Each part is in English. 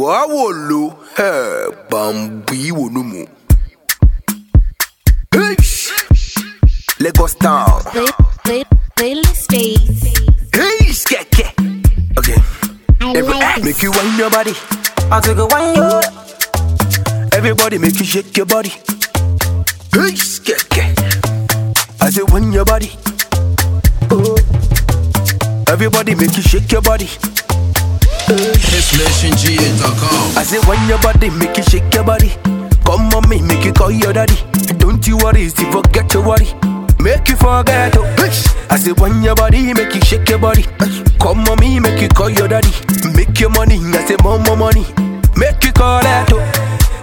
wawolo ẹ bambi wonumu. Lagos town. Play, play, playlist. Hey, skeke. Okay. Every, make you wind your body. I take a one you. Everybody make you shake your body. Hey, skeke. I say wind your body. Oh. Everybody make you shake your body. I say when your body make you shake your body. Come on me, make you call your daddy. Don't you worry, see forget your worry. Make you forget oh. I say when your body make you shake your body. Come on me, make you call your daddy. Make your money, I say more more money. Make you call that oh.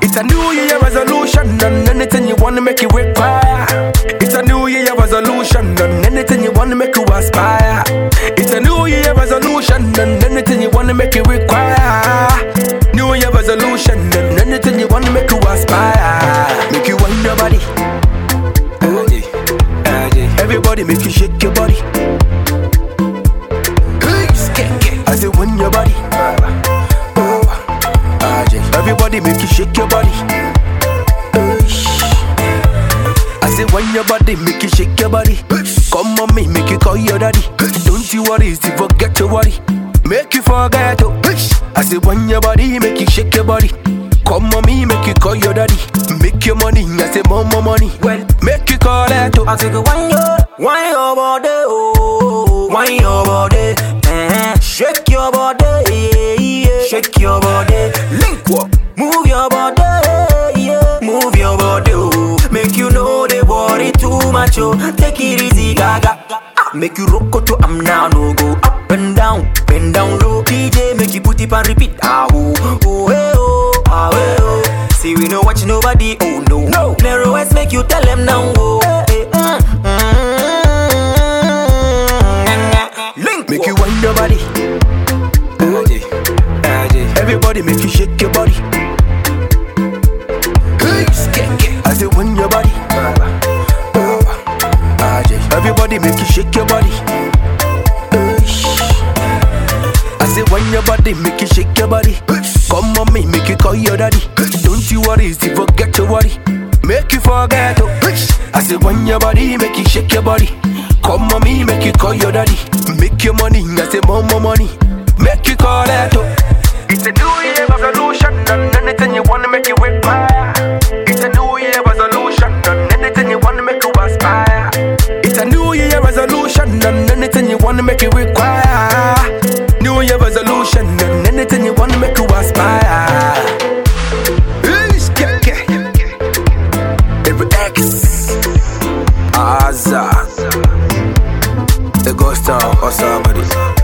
It's a new year resolution and anything you wanna make it require. It's a new year resolution and anything you wanna make you aspire. Oh, ah, Everybody make you shake your body. I say wind your body. Oh, Everybody make you shake your body. I say when your body make you shake your body. Come on me, make you call your daddy. Don't you worry, see forget your worry. Make you forget oh. I say when your body make you shake your body. Come on me, make you call your daddy. Make your money, I say more more money. Well, make you call that oh. I take a one you. Wine your body, oh. Wine your body. Eh. Shake your body, yeah, yeah. Shake your body. Link up. Move your body, yeah. Move your body, oh. Make you know they worry too much, oh. Take it easy, gaga. Ah, Make you rock to am now, no go up and down, bend down low. DJ make you put it and repeat, ah oh, oh hey oh, ah hey oh. See we no watch nobody, oh no, no. Narrow eyes make you tell them now, oh. Everybody make you shake your body. I say wind your body. Oh, everybody make you shake your body. I say when your body make you shake your body. Come on me, make you call your daddy. Don't you worry, see forget your worry. Make you forget oh. I say when your body make you shake your body. Come on me, make you call your daddy. Make your money, I say more more money. Make you call that oh. Azza. The ghost town or somebody.